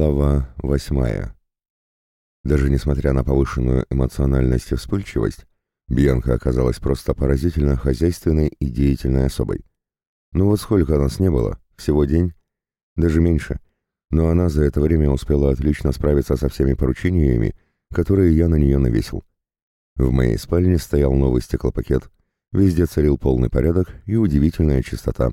Глава восьмая. Даже несмотря на повышенную эмоциональность и вспыльчивость, Бьянка оказалась просто поразительно хозяйственной и деятельной особой. Ну вот сколько нас не было, всего день, даже меньше, но она за это время успела отлично справиться со всеми поручениями, которые я на нее навесил. В моей спальне стоял новый стеклопакет, везде царил полный порядок и удивительная чистота.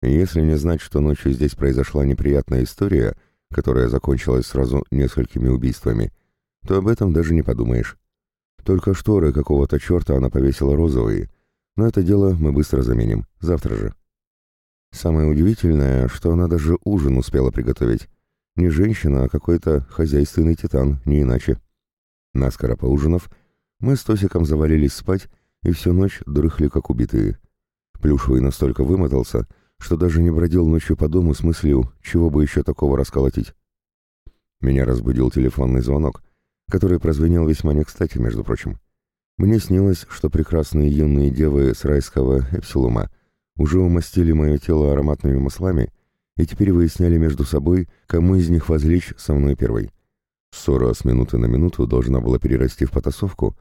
Если не знать, что ночью здесь произошла неприятная история — которая закончилась сразу несколькими убийствами, то об этом даже не подумаешь. Только шторы какого-то черта она повесила розовые, но это дело мы быстро заменим, завтра же. Самое удивительное, что она даже ужин успела приготовить. Не женщина, а какой-то хозяйственный титан, не иначе. Наскоро поужинав, мы с Тосиком завалились спать и всю ночь дрыхли как убитые. Плюшевый настолько вымотался, что даже не бродил ночью по дому с мыслью, чего бы еще такого расколотить. Меня разбудил телефонный звонок, который прозвенел весьма не кстати, между прочим. Мне снилось, что прекрасные юные девы с райского Эпсилума уже умастили мое тело ароматными маслами и теперь выясняли между собой, кому из них возлечь со мной первой. Ссора с минуты на минуту должна была перерасти в потасовку,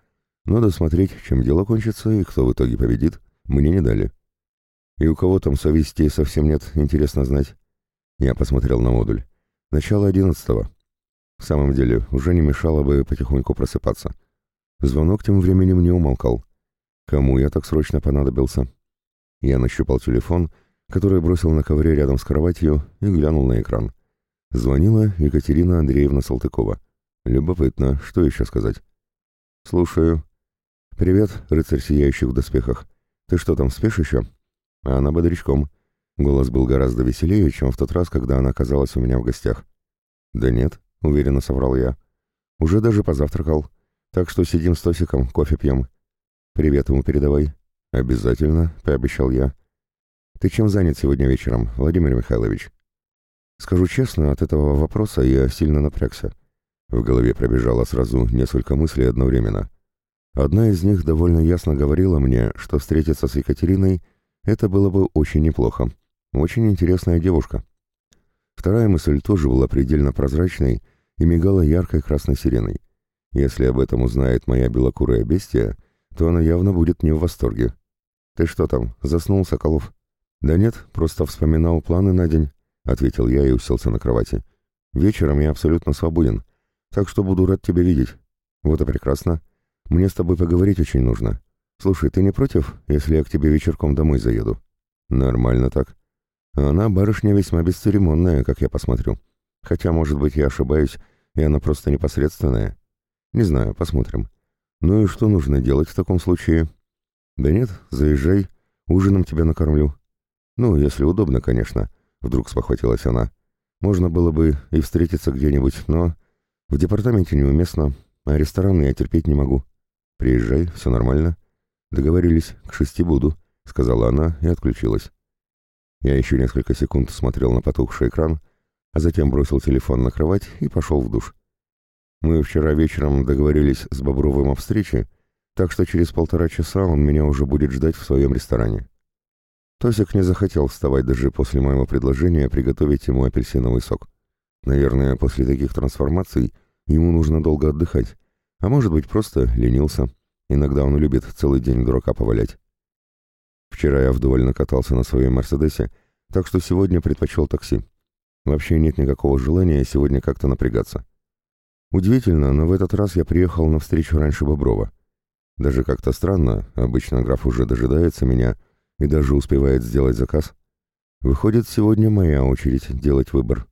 но досмотреть, чем дело кончится и кто в итоге победит, мне не дали. И у кого там совести совсем нет, интересно знать. Я посмотрел на модуль. Начало одиннадцатого. В самом деле, уже не мешало бы потихоньку просыпаться. Звонок тем временем не умолкал. Кому я так срочно понадобился? Я нащупал телефон, который бросил на ковре рядом с кроватью и глянул на экран. Звонила Екатерина Андреевна Салтыкова. Любопытно, что еще сказать? «Слушаю». «Привет, рыцарь сияющий в доспехах. Ты что там, спишь еще?» А она бодрячком. Голос был гораздо веселее, чем в тот раз, когда она оказалась у меня в гостях. «Да нет», — уверенно соврал я. «Уже даже позавтракал. Так что сидим с Тосиком, кофе пьем. Привет ему передавай». «Обязательно», — пообещал я. «Ты чем занят сегодня вечером, Владимир Михайлович?» Скажу честно, от этого вопроса я сильно напрягся. В голове пробежало сразу несколько мыслей одновременно. Одна из них довольно ясно говорила мне, что встретиться с Екатериной — это было бы очень неплохо. Очень интересная девушка. Вторая мысль тоже была предельно прозрачной и мигала яркой красной сиреной. Если об этом узнает моя белокурая бестия, то она явно будет не в восторге. «Ты что там, заснул, Соколов?» «Да нет, просто вспоминал планы на день», — ответил я и уселся на кровати. «Вечером я абсолютно свободен, так что буду рад тебя видеть». «Вот и прекрасно. Мне с тобой поговорить очень нужно. «Слушай, ты не против, если я к тебе вечерком домой заеду?» «Нормально так. Она барышня весьма бесцеремонная, как я посмотрю. Хотя, может быть, я ошибаюсь, и она просто непосредственная. Не знаю, посмотрим. Ну и что нужно делать в таком случае?» «Да нет, заезжай, ужином тебя накормлю». «Ну, если удобно, конечно», — вдруг спохватилась она. «Можно было бы и встретиться где-нибудь, но в департаменте неуместно, а рестораны я терпеть не могу. Приезжай, все нормально». «Договорились, к шести буду», — сказала она и отключилась. Я еще несколько секунд смотрел на потухший экран, а затем бросил телефон на кровать и пошел в душ. Мы вчера вечером договорились с Бобровым о встрече, так что через полтора часа он меня уже будет ждать в своем ресторане. Тосик не захотел вставать даже после моего предложения приготовить ему апельсиновый сок. Наверное, после таких трансформаций ему нужно долго отдыхать, а может быть просто ленился. Иногда он любит целый день дурака повалять. Вчера я вдоволь накатался на своем «Мерседесе», так что сегодня предпочел такси. Вообще нет никакого желания сегодня как-то напрягаться. Удивительно, но в этот раз я приехал на встречу раньше Боброва. Даже как-то странно, обычно граф уже дожидается меня и даже успевает сделать заказ. Выходит, сегодня моя очередь делать выбор.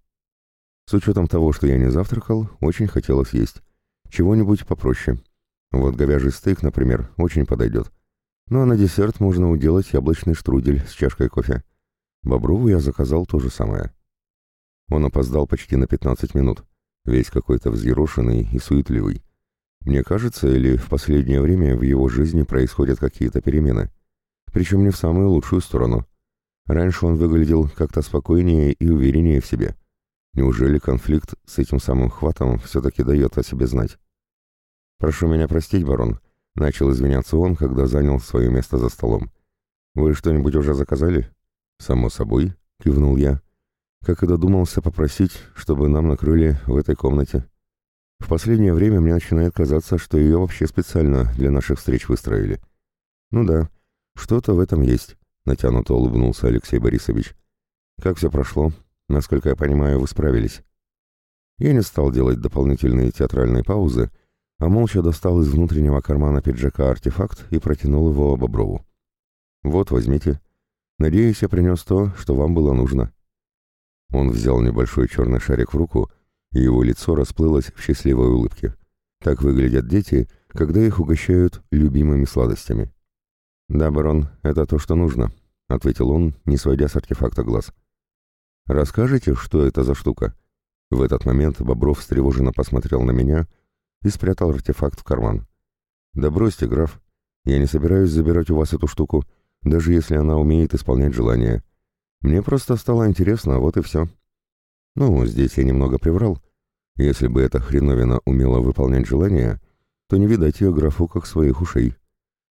С учетом того, что я не завтракал, очень хотелось есть. Чего-нибудь попроще. Вот говяжий стейк, например, очень подойдет. Ну а на десерт можно уделать яблочный штрудель с чашкой кофе. Боброву я заказал то же самое. Он опоздал почти на 15 минут, весь какой-то взъерошенный и суетливый. Мне кажется, или в последнее время в его жизни происходят какие-то перемены. Причем не в самую лучшую сторону. Раньше он выглядел как-то спокойнее и увереннее в себе. Неужели конфликт с этим самым хватом все-таки дает о себе знать? «Прошу меня простить, барон», — начал извиняться он, когда занял свое место за столом. «Вы что-нибудь уже заказали?» «Само собой», — кивнул я. как и додумался попросить, чтобы нам накрыли в этой комнате. В последнее время мне начинает казаться, что ее вообще специально для наших встреч выстроили. Ну да, что-то в этом есть, натянуто улыбнулся Алексей Борисович. Как все прошло? Насколько я понимаю, вы справились. Я не стал делать дополнительные театральные паузы, а молча достал из внутреннего кармана пиджака артефакт и протянул его Боброву. «Вот, возьмите. Надеюсь, я принес то, что вам было нужно». Он взял небольшой черный шарик в руку, и его лицо расплылось в счастливой улыбке. Так выглядят дети, когда их угощают любимыми сладостями. «Да, барон, это то, что нужно», — ответил он, не сводя с артефакта глаз. «Расскажите, что это за штука?» В этот момент Бобров встревоженно посмотрел на меня и спрятал артефакт в карман. «Да бросьте, граф, я не собираюсь забирать у вас эту штуку, даже если она умеет исполнять желания. Мне просто стало интересно, вот и все». Ну, здесь я немного приврал. Если бы эта хреновина умела выполнять желания, то не видать ее графу как своих ушей.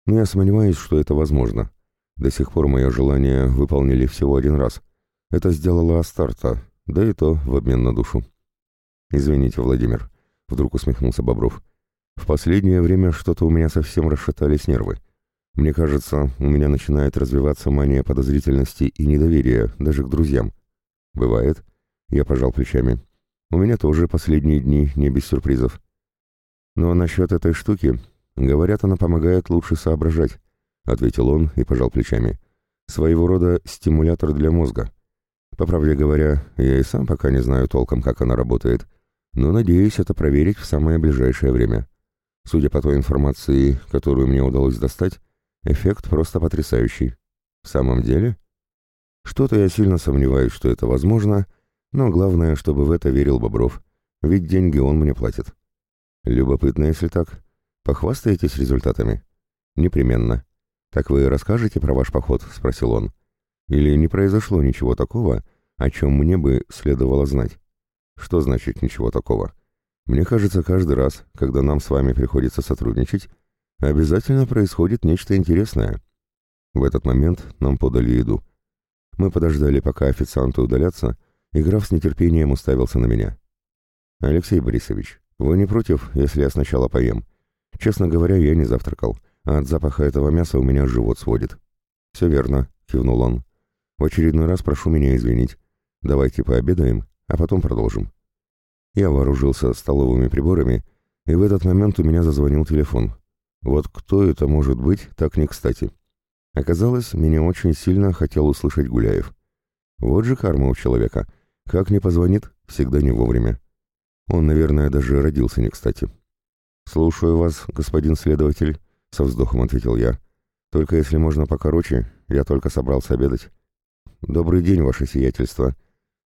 Но я сомневаюсь, что это возможно. До сих пор мое желание выполнили всего один раз. Это сделала Астарта, да и то в обмен на душу. «Извините, Владимир», — вдруг усмехнулся Бобров. «В последнее время что-то у меня совсем расшатались нервы. Мне кажется, у меня начинает развиваться мания подозрительности и недоверия даже к друзьям. Бывает?» Я пожал плечами. «У меня тоже последние дни не без сюрпризов. Но насчет этой штуки, говорят, она помогает лучше соображать», — ответил он и пожал плечами. «Своего рода стимулятор для мозга». По правде говоря, я и сам пока не знаю толком, как она работает, но надеюсь это проверить в самое ближайшее время. Судя по той информации, которую мне удалось достать, эффект просто потрясающий. В самом деле? Что-то я сильно сомневаюсь, что это возможно, но главное, чтобы в это верил Бобров, ведь деньги он мне платит. Любопытно, если так. Похвастаетесь результатами? Непременно. Так вы расскажете про ваш поход? Спросил он. Или не произошло ничего такого, о чем мне бы следовало знать? Что значит ничего такого? Мне кажется, каждый раз, когда нам с вами приходится сотрудничать, обязательно происходит нечто интересное. В этот момент нам подали еду. Мы подождали, пока официанты удалятся, и граф с нетерпением уставился на меня. «Алексей Борисович, вы не против, если я сначала поем? Честно говоря, я не завтракал, а от запаха этого мяса у меня живот сводит». «Все верно», — кивнул он. В очередной раз прошу меня извинить. Давайте пообедаем, а потом продолжим. Я вооружился столовыми приборами, и в этот момент у меня зазвонил телефон. Вот кто это может быть, так не кстати. Оказалось, меня очень сильно хотел услышать Гуляев. Вот же карма у человека. Как не позвонит, всегда не вовремя. Он, наверное, даже родился не кстати. «Слушаю вас, господин следователь», — со вздохом ответил я. «Только если можно покороче, я только собрался обедать». «Добрый день, ваше сиятельство.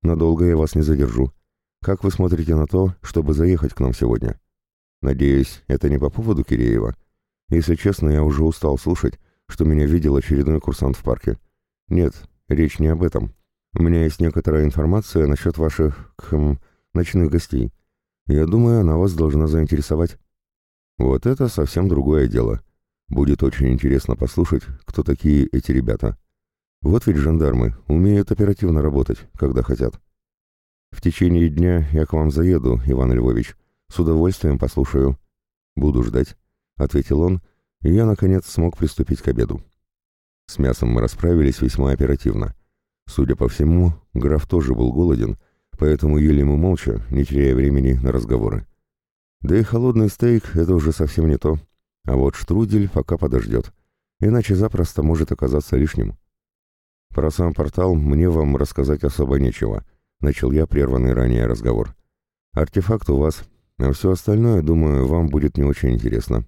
Надолго я вас не задержу. Как вы смотрите на то, чтобы заехать к нам сегодня? Надеюсь, это не по поводу Киреева. Если честно, я уже устал слушать, что меня видел очередной курсант в парке. Нет, речь не об этом. У меня есть некоторая информация насчет ваших, хм, ночных гостей. Я думаю, она вас должна заинтересовать. Вот это совсем другое дело. Будет очень интересно послушать, кто такие эти ребята. Вот ведь жандармы умеют оперативно работать, когда хотят. В течение дня я к вам заеду, Иван Львович. С удовольствием послушаю. Буду ждать, — ответил он, и я, наконец, смог приступить к обеду. С мясом мы расправились весьма оперативно. Судя по всему, граф тоже был голоден, поэтому ели мы молча, не теряя времени на разговоры. Да и холодный стейк — это уже совсем не то. А вот штрудель пока подождет, иначе запросто может оказаться лишним. Про сам портал мне вам рассказать особо нечего, начал я прерванный ранее разговор. Артефакт у вас, а все остальное, думаю, вам будет не очень интересно.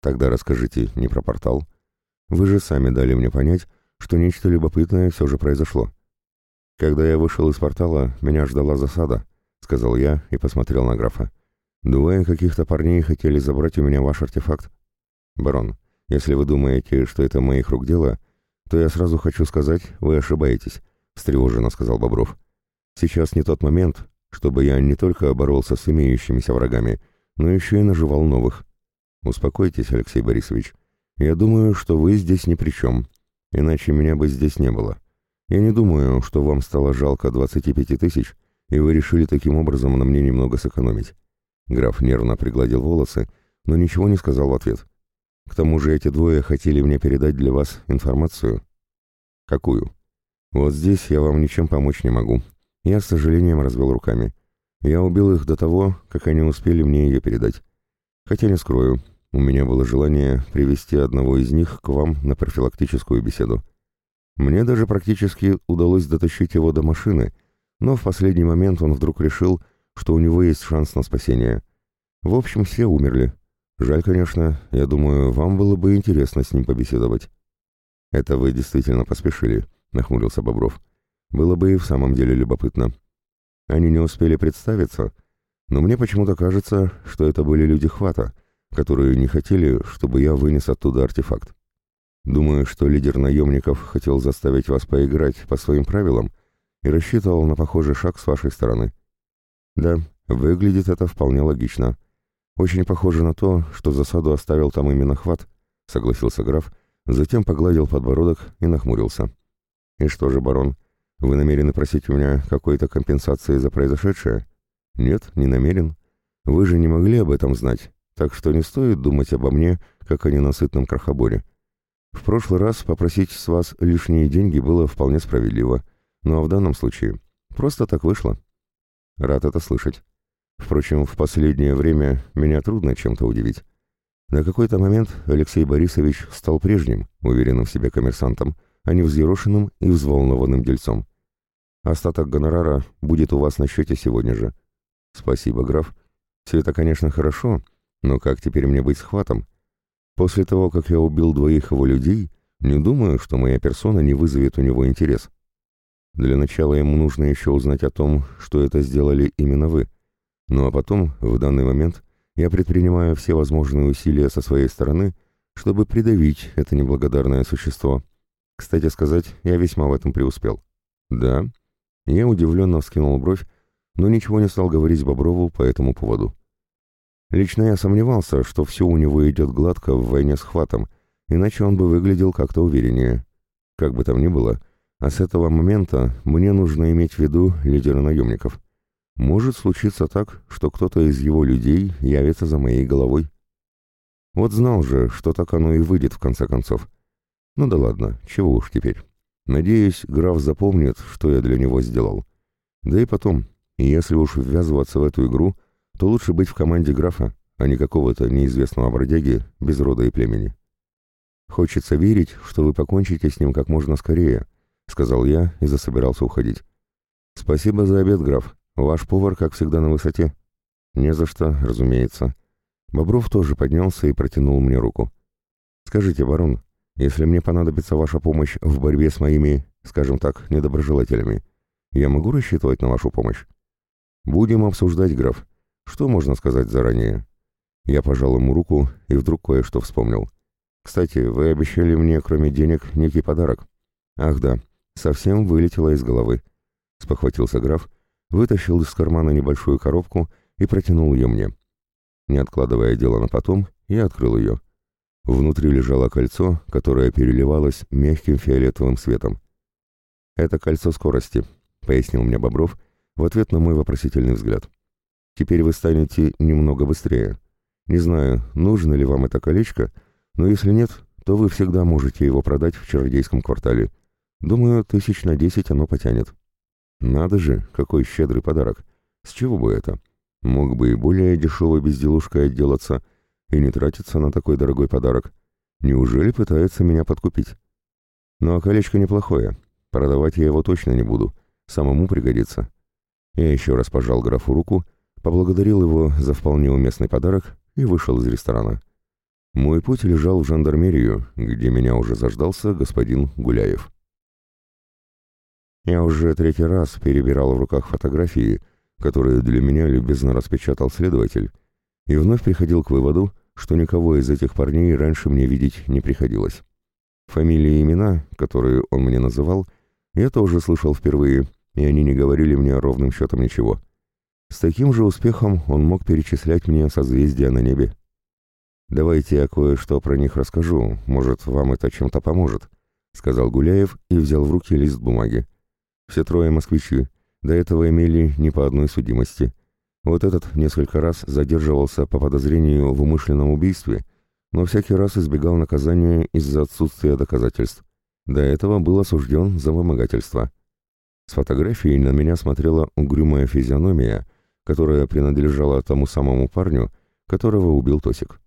Тогда расскажите не про портал. Вы же сами дали мне понять, что нечто любопытное все же произошло. Когда я вышел из портала, меня ждала засада, сказал я и посмотрел на графа. Двое каких-то парней хотели забрать у меня ваш артефакт. Барон, если вы думаете, что это моих рук дело, то я сразу хочу сказать, вы ошибаетесь», — встревоженно сказал Бобров. «Сейчас не тот момент, чтобы я не только боролся с имеющимися врагами, но еще и наживал новых. Успокойтесь, Алексей Борисович. Я думаю, что вы здесь ни при чем, иначе меня бы здесь не было. Я не думаю, что вам стало жалко 25 тысяч, и вы решили таким образом на мне немного сэкономить. Граф нервно пригладил волосы, но ничего не сказал в ответ. К тому же эти двое хотели мне передать для вас информацию. Какую? Вот здесь я вам ничем помочь не могу. Я с сожалением развел руками. Я убил их до того, как они успели мне ее передать. Хотя не скрою, у меня было желание привести одного из них к вам на профилактическую беседу. Мне даже практически удалось дотащить его до машины, но в последний момент он вдруг решил, что у него есть шанс на спасение. В общем, все умерли. Жаль, конечно, я думаю, вам было бы интересно с ним побеседовать. Это вы действительно поспешили, нахмурился Бобров. Было бы и в самом деле любопытно. Они не успели представиться, но мне почему-то кажется, что это были люди Хвата, которые не хотели, чтобы я вынес оттуда артефакт. Думаю, что лидер наемников хотел заставить вас поиграть по своим правилам и рассчитывал на похожий шаг с вашей стороны. Да, выглядит это вполне логично. Очень похоже на то, что засаду оставил там именно Хват, согласился граф, затем погладил подбородок и нахмурился. И что же, барон, вы намерены просить у меня какой-то компенсации за произошедшее? Нет, не намерен. Вы же не могли об этом знать, так что не стоит думать обо мне, как о ненасытном крохоборе. В прошлый раз попросить с вас лишние деньги было вполне справедливо, но в данном случае просто так вышло. Рад это слышать. Впрочем, в последнее время меня трудно чем-то удивить. На какой-то момент Алексей Борисович стал прежним, уверенным в себе коммерсантом, а не взъерошенным и взволнованным дельцом. Остаток гонорара будет у вас на счете сегодня же. Спасибо, граф. Все это, конечно, хорошо, но как теперь мне быть с хватом? После того, как я убил двоих его людей, не думаю, что моя персона не вызовет у него интерес. Для начала ему нужно еще узнать о том, что это сделали именно вы. Ну а потом, в данный момент, я предпринимаю все возможные усилия со своей стороны, чтобы придавить это неблагодарное существо. Кстати сказать, я весьма в этом преуспел. Да, я удивленно вскинул бровь, но ничего не стал говорить Боброву по этому поводу. Лично я сомневался, что все у него идет гладко в войне с хватом, иначе он бы выглядел как-то увереннее. Как бы там ни было, а с этого момента мне нужно иметь в виду лидера наемников. Может случиться так, что кто-то из его людей явится за моей головой. Вот знал же, что так оно и выйдет в конце концов. Ну да ладно, чего уж теперь. Надеюсь, граф запомнит, что я для него сделал. Да и потом, если уж ввязываться в эту игру, то лучше быть в команде графа, а не какого-то неизвестного бродяги без рода и племени. Хочется верить, что вы покончите с ним как можно скорее, сказал я и засобирался уходить. Спасибо за обед, граф. Ваш повар, как всегда, на высоте. Не за что, разумеется. Бобров тоже поднялся и протянул мне руку. Скажите, барон, если мне понадобится ваша помощь в борьбе с моими, скажем так, недоброжелателями, я могу рассчитывать на вашу помощь? Будем обсуждать, граф. Что можно сказать заранее? Я пожал ему руку и вдруг кое-что вспомнил. Кстати, вы обещали мне, кроме денег, некий подарок. Ах да, совсем вылетело из головы. Спохватился граф, вытащил из кармана небольшую коробку и протянул ее мне. Не откладывая дело на потом, я открыл ее. Внутри лежало кольцо, которое переливалось мягким фиолетовым светом. «Это кольцо скорости», — пояснил мне Бобров в ответ на мой вопросительный взгляд. «Теперь вы станете немного быстрее. Не знаю, нужно ли вам это колечко, но если нет, то вы всегда можете его продать в чародейском квартале. Думаю, тысяч на десять оно потянет». «Надо же, какой щедрый подарок! С чего бы это? Мог бы и более дешевой безделушкой отделаться» и не тратится на такой дорогой подарок. Неужели пытается меня подкупить? Ну а колечко неплохое. Продавать я его точно не буду. Самому пригодится. Я еще раз пожал графу руку, поблагодарил его за вполне уместный подарок и вышел из ресторана. Мой путь лежал в жандармерию, где меня уже заждался господин Гуляев. Я уже третий раз перебирал в руках фотографии, которые для меня любезно распечатал следователь, и вновь приходил к выводу, что никого из этих парней раньше мне видеть не приходилось. Фамилии и имена, которые он мне называл, я тоже слышал впервые, и они не говорили мне ровным счетом ничего. С таким же успехом он мог перечислять мне созвездия на небе. Давайте я кое-что про них расскажу, может, вам это чем-то поможет. — сказал Гуляев и взял в руки лист бумаги. «Все трое москвичи. До этого имели не по одной судимости. Вот этот несколько раз задерживался по подозрению в умышленном убийстве, но всякий раз избегал наказания из-за отсутствия доказательств. До этого был осужден за вымогательство. С фотографией на меня смотрела угрюмая физиономия, которая принадлежала тому самому парню, которого убил Тосик.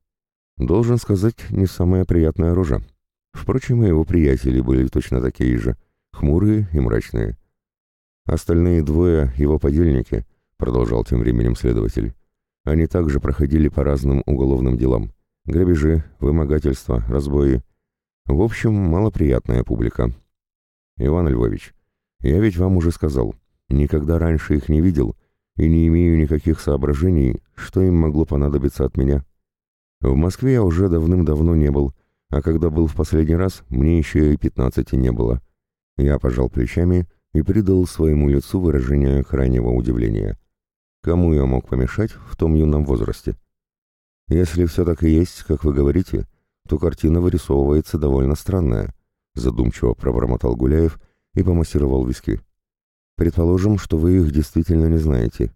Должен сказать, не самая приятная рожа. Впрочем, и его приятели были точно такие же, хмурые и мрачные. Остальные двое — его подельники, продолжал тем временем следователь. Они также проходили по разным уголовным делам. Грабежи, вымогательства, разбои. В общем, малоприятная публика. Иван Львович, я ведь вам уже сказал, никогда раньше их не видел и не имею никаких соображений, что им могло понадобиться от меня. В Москве я уже давным-давно не был, а когда был в последний раз, мне еще и пятнадцати не было. Я пожал плечами и придал своему лицу выражение крайнего удивления. Кому я мог помешать в том юном возрасте? Если все так и есть, как вы говорите, то картина вырисовывается довольно странная, задумчиво пробормотал Гуляев и помассировал виски. Предположим, что вы их действительно не знаете.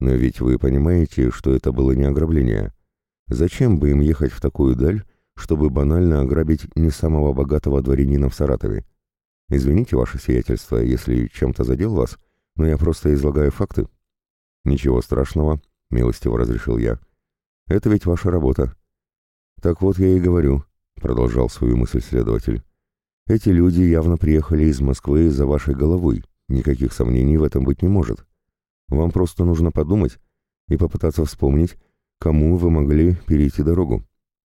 Но ведь вы понимаете, что это было не ограбление. Зачем бы им ехать в такую даль, чтобы банально ограбить не самого богатого дворянина в Саратове? Извините, ваше сиятельство, если чем-то задел вас, но я просто излагаю факты. «Ничего страшного», — милостиво разрешил я. «Это ведь ваша работа». «Так вот я и говорю», — продолжал свою мысль следователь. «Эти люди явно приехали из Москвы за вашей головой. Никаких сомнений в этом быть не может. Вам просто нужно подумать и попытаться вспомнить, кому вы могли перейти дорогу.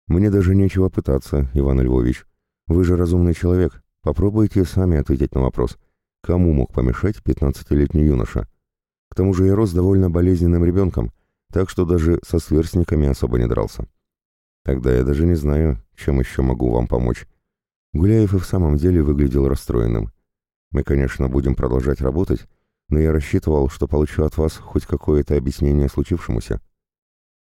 Мне даже нечего пытаться, Иван Львович. Вы же разумный человек. Попробуйте сами ответить на вопрос, кому мог помешать пятнадцатилетний юноша?» К тому же я рос довольно болезненным ребенком, так что даже со сверстниками особо не дрался. Тогда я даже не знаю, чем еще могу вам помочь. Гуляев и в самом деле выглядел расстроенным. Мы, конечно, будем продолжать работать, но я рассчитывал, что получу от вас хоть какое-то объяснение случившемуся.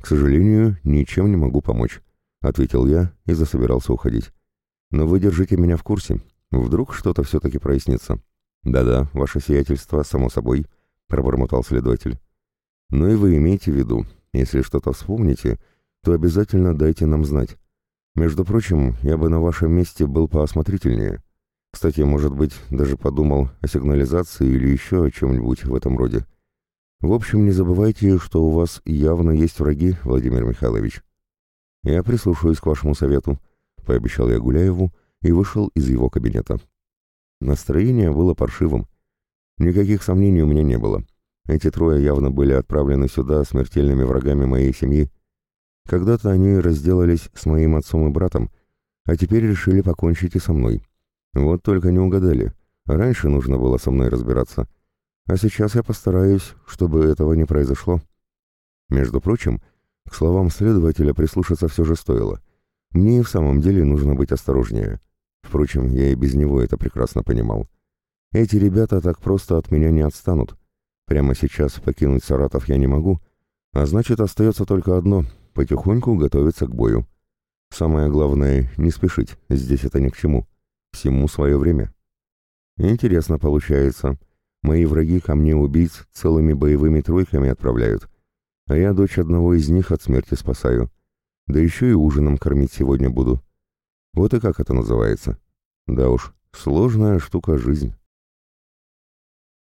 К сожалению, ничем не могу помочь, ответил я и засобирался уходить. Но вы держите меня в курсе. Вдруг что-то все-таки прояснится. Да-да, ваше сиятельство, само собой, — пробормотал следователь. «Ну и вы имейте в виду, если что-то вспомните, то обязательно дайте нам знать. Между прочим, я бы на вашем месте был поосмотрительнее. Кстати, может быть, даже подумал о сигнализации или еще о чем-нибудь в этом роде. В общем, не забывайте, что у вас явно есть враги, Владимир Михайлович. Я прислушаюсь к вашему совету», — пообещал я Гуляеву и вышел из его кабинета. Настроение было паршивым. Никаких сомнений у меня не было. Эти трое явно были отправлены сюда смертельными врагами моей семьи. Когда-то они разделались с моим отцом и братом, а теперь решили покончить и со мной. Вот только не угадали. Раньше нужно было со мной разбираться. А сейчас я постараюсь, чтобы этого не произошло. Между прочим, к словам следователя прислушаться все же стоило. Мне и в самом деле нужно быть осторожнее. Впрочем, я и без него это прекрасно понимал. Эти ребята так просто от меня не отстанут. Прямо сейчас покинуть Саратов я не могу, а значит остается только одно — потихоньку готовиться к бою. Самое главное — не спешить, здесь это ни к чему. Всему свое время. Интересно получается. Мои враги ко мне убийц целыми боевыми тройками отправляют, а я дочь одного из них от смерти спасаю. Да еще и ужином кормить сегодня буду. Вот и как это называется. Да уж, сложная штука жизнь.